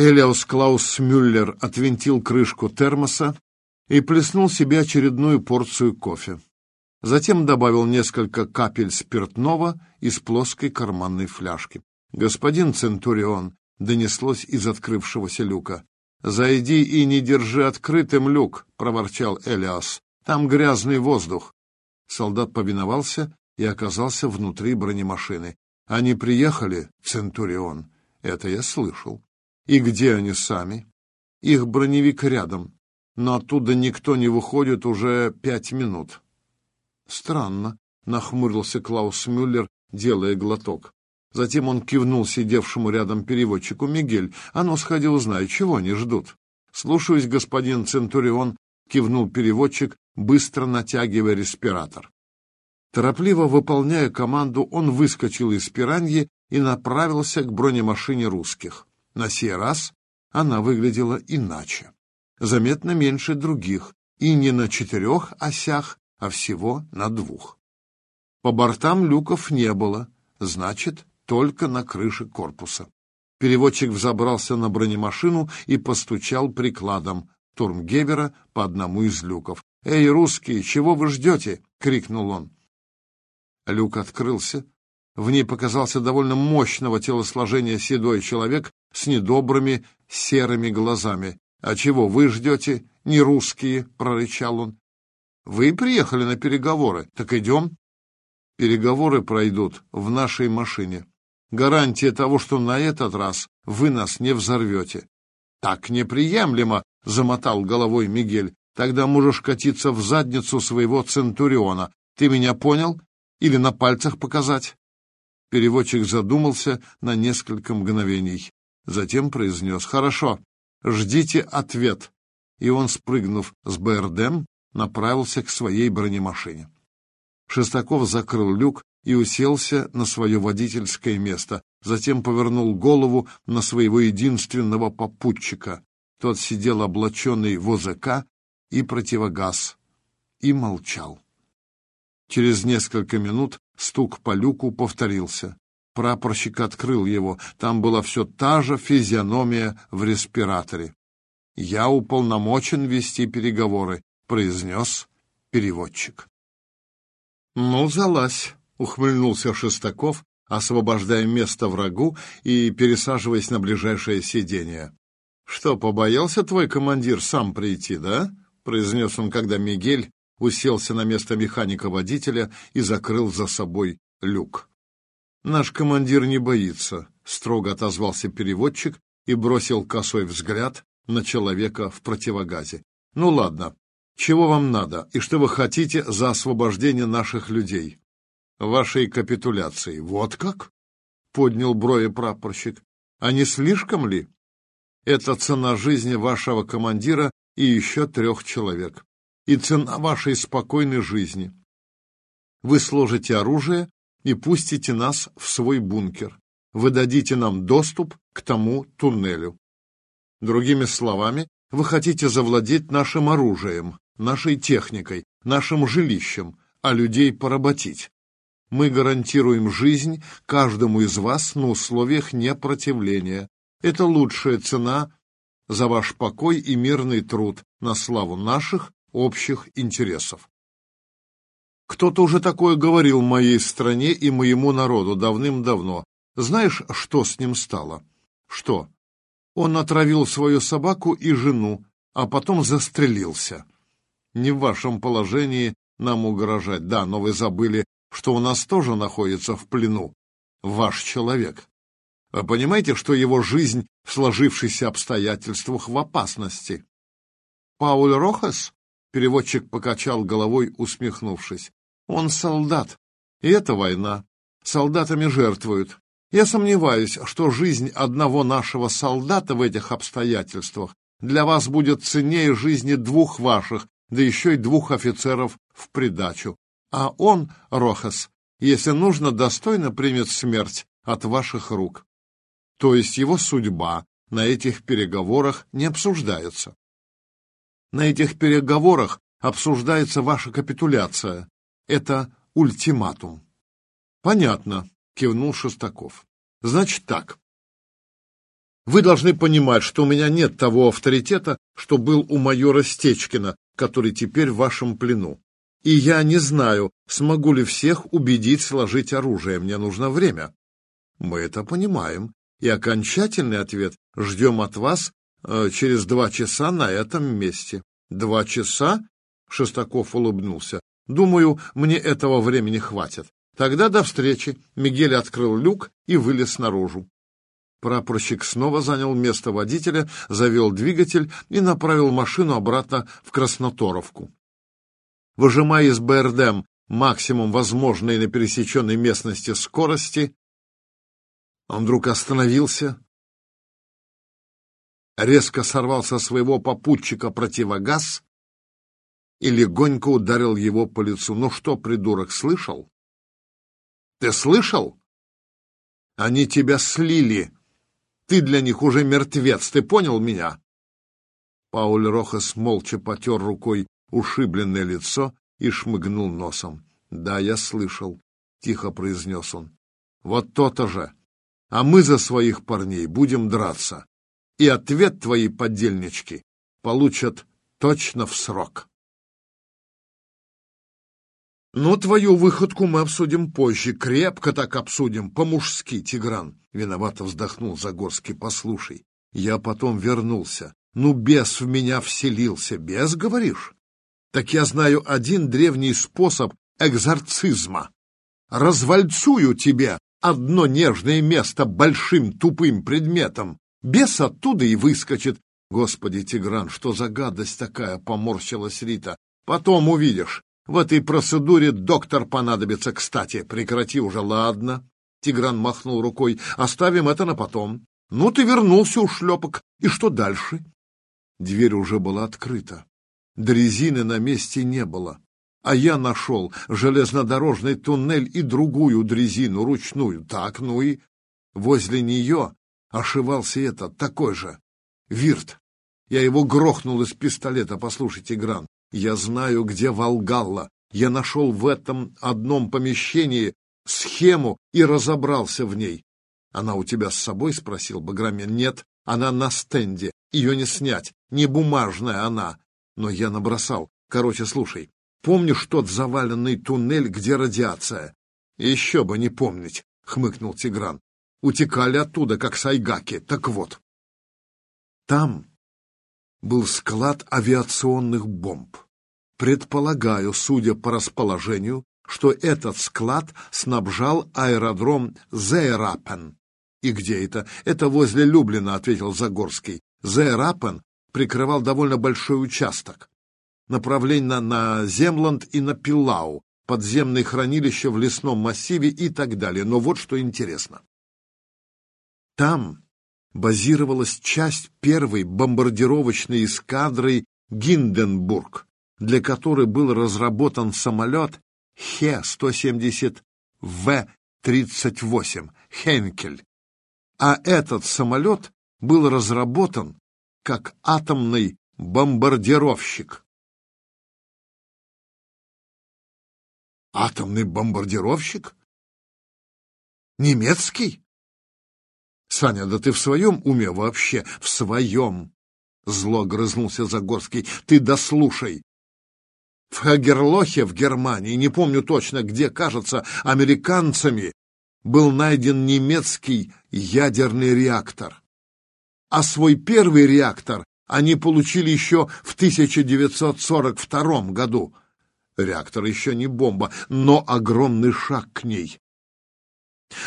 Элиус Клаус Мюллер отвинтил крышку термоса и плеснул себе очередную порцию кофе. Затем добавил несколько капель спиртного из плоской карманной фляжки. «Господин Центурион», — донеслось из открывшегося люка. «Зайди и не держи открытым люк», — проворчал Элиас. «Там грязный воздух». Солдат повиновался и оказался внутри бронемашины. «Они приехали, Центурион?» «Это я слышал». «И где они сами?» «Их броневик рядом, но оттуда никто не выходит уже пять минут». «Странно», — нахмурился Клаус Мюллер, делая глоток. Затем он кивнул сидевшему рядом переводчику Мигель. «А ну, сходи узнай, чего они ждут?» «Слушаюсь, господин Центурион», — кивнул переводчик, быстро натягивая респиратор. Торопливо выполняя команду, он выскочил из пираньи и направился к бронемашине русских. На сей раз она выглядела иначе. Заметно меньше других, и не на четырех осях, а всего на двух. По бортам люков не было, значит, только на крыше корпуса. Переводчик взобрался на бронемашину и постучал прикладом Турмгевера по одному из люков. «Эй, русские, чего вы ждете?» — крикнул он. Люк открылся. В ней показался довольно мощного телосложения седой человек с недобрыми серыми глазами. «А чего вы ждете, не русские?» — прорычал он. «Вы приехали на переговоры. Так идем». «Переговоры пройдут в нашей машине. Гарантия того, что на этот раз вы нас не взорвете». «Так неприемлемо!» — замотал головой Мигель. «Тогда можешь катиться в задницу своего Центуриона. Ты меня понял? Или на пальцах показать?» Переводчик задумался на несколько мгновений. Затем произнес «Хорошо, ждите ответ». И он, спрыгнув с БРДМ, направился к своей бронемашине. Шестаков закрыл люк и уселся на свое водительское место, затем повернул голову на своего единственного попутчика. Тот сидел облаченный в ОЗК и противогаз и молчал. Через несколько минут стук по люку повторился. Прапорщик открыл его. Там была все та же физиономия в респираторе. «Я уполномочен вести переговоры», — произнес переводчик. «Ну, залазь», — ухмыльнулся Шестаков, освобождая место врагу и пересаживаясь на ближайшее сиденье. «Что, побоялся твой командир сам прийти, да?» — произнес он, когда Мигель уселся на место механика-водителя и закрыл за собой люк. «Наш командир не боится», — строго отозвался переводчик и бросил косой взгляд на человека в противогазе. «Ну ладно, чего вам надо и что вы хотите за освобождение наших людей?» «Вашей капитуляции». «Вот как?» — поднял брови прапорщик. «А не слишком ли?» «Это цена жизни вашего командира и еще трех человек и цена вашей спокойной жизни. Вы сложите оружие и пустите нас в свой бункер. Вы дадите нам доступ к тому туннелю. Другими словами, вы хотите завладеть нашим оружием, нашей техникой, нашим жилищем, а людей поработить. Мы гарантируем жизнь каждому из вас на условиях непротивления. Это лучшая цена за ваш покой и мирный труд на славу наших общих интересов. Кто-то уже такое говорил моей стране и моему народу давным-давно. Знаешь, что с ним стало? Что? Он отравил свою собаку и жену, а потом застрелился. Не в вашем положении нам угрожать. Да, но вы забыли, что у нас тоже находится в плену ваш человек. Вы понимаете, что его жизнь в сложившихся обстоятельствах в опасности? Пауль Рохас Переводчик покачал головой, усмехнувшись. Он солдат, и это война. Солдатами жертвуют. Я сомневаюсь, что жизнь одного нашего солдата в этих обстоятельствах для вас будет ценнее жизни двух ваших, да еще и двух офицеров в придачу. А он, Рохас, если нужно, достойно примет смерть от ваших рук. То есть его судьба на этих переговорах не обсуждается. На этих переговорах обсуждается ваша капитуляция. Это ультиматум. Понятно, кивнул Шестаков. Значит так. Вы должны понимать, что у меня нет того авторитета, что был у майора Стечкина, который теперь в вашем плену. И я не знаю, смогу ли всех убедить сложить оружие. Мне нужно время. Мы это понимаем. И окончательный ответ ждем от вас через два часа на этом месте. Два часа? Шестаков улыбнулся. Думаю, мне этого времени хватит. Тогда до встречи. Мигель открыл люк и вылез наружу. Прапорщик снова занял место водителя, завел двигатель и направил машину обратно в Красноторовку. Выжимая из БРДМ максимум возможной на пересеченной местности скорости, он вдруг остановился, резко сорвал со своего попутчика противогаз и легонько ударил его по лицу. «Ну что, придурок, слышал? Ты слышал? Они тебя слили!» Ты для них уже мертвец, ты понял меня?» Пауль Рохас молча потер рукой ушибленное лицо и шмыгнул носом. «Да, я слышал», — тихо произнес он. «Вот то-то же. А мы за своих парней будем драться. И ответ твои подельнички получат точно в срок». «Ну, твою выходку мы обсудим позже, крепко так обсудим, по-мужски, Тигран. Виновато вздохнул Загорский. Послушай, я потом вернулся. Ну, бес в меня вселился. Бес, говоришь? Так я знаю один древний способ экзорцизма. Развальцую тебе одно нежное место большим тупым предметом. Бес оттуда и выскочит. Господи, Тигран, что за гадость такая, поморщилась Рита. Потом увидишь. В этой процедуре доктор понадобится, кстати. Прекрати уже, ладно. Тигран махнул рукой. «Оставим это на потом. Ну, ты вернулся, у шлепок. И что дальше?» Дверь уже была открыта. Дрезины на месте не было. А я нашел железнодорожный туннель и другую дрезину, ручную. Так, ну и... Возле нее ошивался этот, такой же. Вирт. Я его грохнул из пистолета. Послушайте, Гран, я знаю, где Волгалла. Я нашел в этом одном помещении схему и разобрался в ней. «Она у тебя с собой?» — спросил Баграмин. «Нет, она на стенде. Ее не снять. Не бумажная она». Но я набросал. Короче, слушай. Помнишь тот заваленный туннель, где радиация? Еще бы не помнить, — хмыкнул Тигран. Утекали оттуда, как сайгаки. Так вот. Там был склад авиационных бомб. Предполагаю, судя по расположению, что этот склад снабжал аэродром Зейрапен. «И где это?» «Это возле Люблина», — ответил Загорский. Зейрапен прикрывал довольно большой участок. Направление на, Земланд и на Пилау, подземные хранилища в лесном массиве и так далее. Но вот что интересно. Там базировалась часть первой бомбардировочной эскадры Гинденбург, для которой был разработан самолет Хе-170В-38 Хенкель. А этот самолет был разработан как атомный бомбардировщик. Атомный бомбардировщик? Немецкий? Саня, да ты в своем уме вообще? В своем. Зло грызнулся Загорский. Ты дослушай. В Хагерлохе в Германии, не помню точно где, кажется, американцами был найден немецкий ядерный реактор. А свой первый реактор они получили еще в 1942 году. Реактор еще не бомба, но огромный шаг к ней.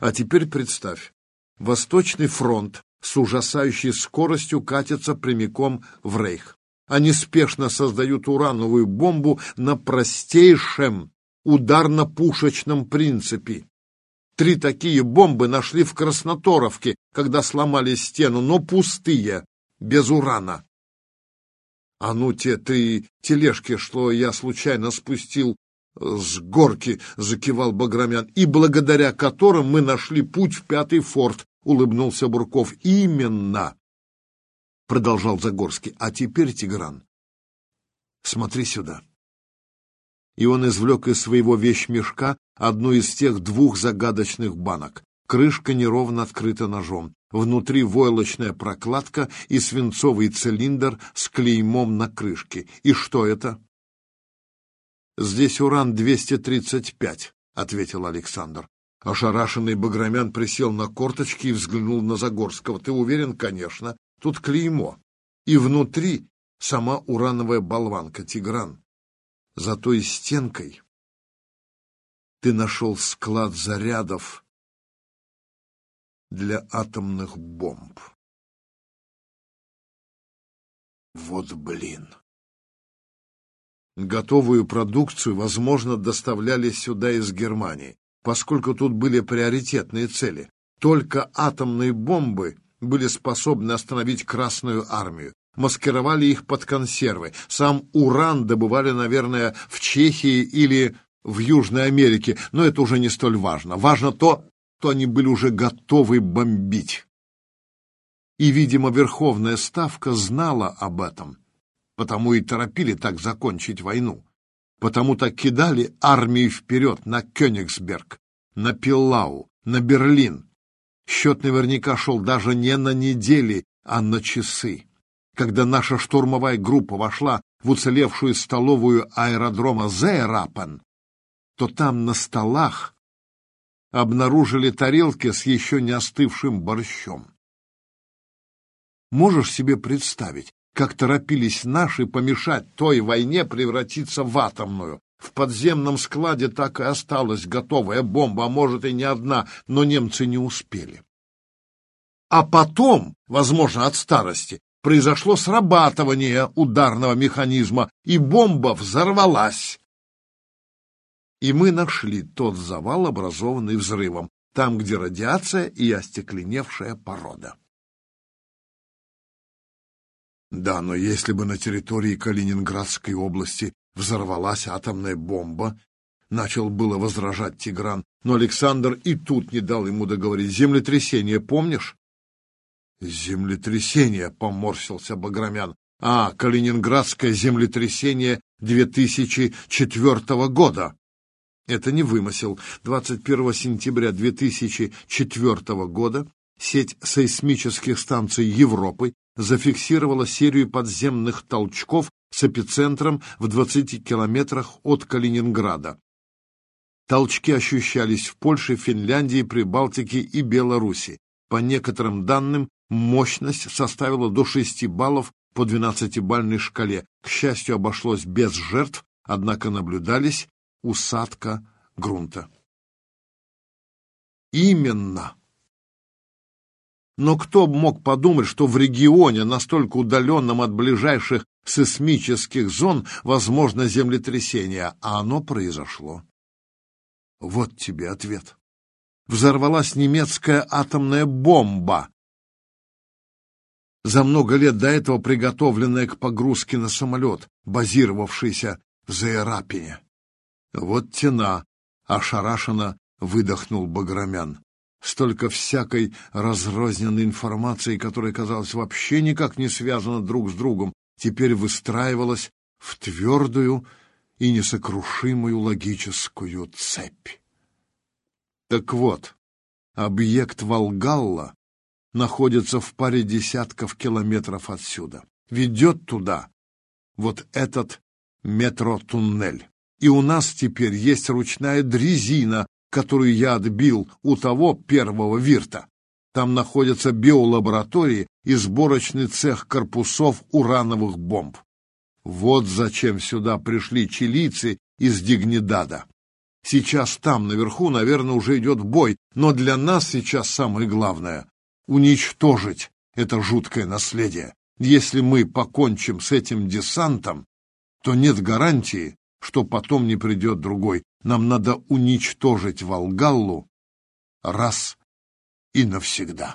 А теперь представь, Восточный фронт с ужасающей скоростью катится прямиком в Рейх. Они спешно создают урановую бомбу на простейшем ударно-пушечном принципе. Три такие бомбы нашли в Красноторовке, когда сломали стену, но пустые, без урана. А ну те ты тележки, что я случайно спустил с горки, закивал Баграмян, и благодаря которым мы нашли путь в пятый форт, улыбнулся Бурков. Именно. — продолжал Загорский. — А теперь, Тигран, смотри сюда. И он извлек из своего вещмешка одну из тех двух загадочных банок. Крышка неровно открыта ножом. Внутри войлочная прокладка и свинцовый цилиндр с клеймом на крышке. И что это? «Здесь уран-235», — ответил Александр. Ошарашенный Баграмян присел на корточки и взглянул на Загорского. «Ты уверен?» «Конечно. Тут клеймо. И внутри сама урановая болванка, Тигран. За той стенкой ты нашел склад зарядов для атомных бомб. Вот блин. Готовую продукцию, возможно, доставляли сюда из Германии, поскольку тут были приоритетные цели. Только атомные бомбы были способны остановить Красную армию. Маскировали их под консервы. Сам уран добывали, наверное, в Чехии или в Южной Америке, но это уже не столь важно. Важно то, что они были уже готовы бомбить. И, видимо, Верховная Ставка знала об этом, потому и торопили так закончить войну. Потому так кидали армии вперед на Кёнигсберг, на Пиллау, на Берлин. Счет наверняка шел даже не на недели, а на часы. Когда наша штурмовая группа вошла в уцелевшую столовую аэродрома Зеерапен, то там на столах обнаружили тарелки с еще не остывшим борщом. Можешь себе представить, как торопились наши помешать той войне превратиться в атомную? В подземном складе так и осталась готовая бомба, а может и не одна, но немцы не успели. А потом, возможно, от старости, произошло срабатывание ударного механизма, и бомба взорвалась и мы нашли тот завал, образованный взрывом, там, где радиация и остекленевшая порода. Да, но если бы на территории Калининградской области взорвалась атомная бомба, начал было возражать Тигран, но Александр и тут не дал ему договорить. Землетрясение, помнишь? Землетрясение, поморщился Баграмян. А, Калининградское землетрясение 2004 года. Это не вымысел. 21 сентября 2004 года сеть сейсмических станций Европы зафиксировала серию подземных толчков с эпицентром в 20 километрах от Калининграда. Толчки ощущались в Польше, Финляндии, Прибалтике и Беларуси. По некоторым данным, мощность составила до 6 баллов по 12-бальной шкале. К счастью, обошлось без жертв, однако наблюдались усадка грунта. Именно. Но кто мог подумать, что в регионе, настолько удаленном от ближайших сейсмических зон, возможно землетрясение, а оно произошло. Вот тебе ответ. Взорвалась немецкая атомная бомба, за много лет до этого приготовленная к погрузке на самолет, базировавшийся в Заерапине. Вот тена, ошарашенно выдохнул Баграмян. Столько всякой разрозненной информации, которая, казалось, вообще никак не связана друг с другом, теперь выстраивалась в твердую и несокрушимую логическую цепь. Так вот, объект Волгалла находится в паре десятков километров отсюда. Ведет туда вот этот метро-туннель. И у нас теперь есть ручная дрезина, которую я отбил у того первого вирта. Там находятся биолаборатории и сборочный цех корпусов урановых бомб. Вот зачем сюда пришли чилийцы из Дигнидада. Сейчас там, наверху, наверное, уже идет бой, но для нас сейчас самое главное — уничтожить это жуткое наследие. Если мы покончим с этим десантом, то нет гарантии, что потом не придет другой. Нам надо уничтожить Волгаллу раз и навсегда.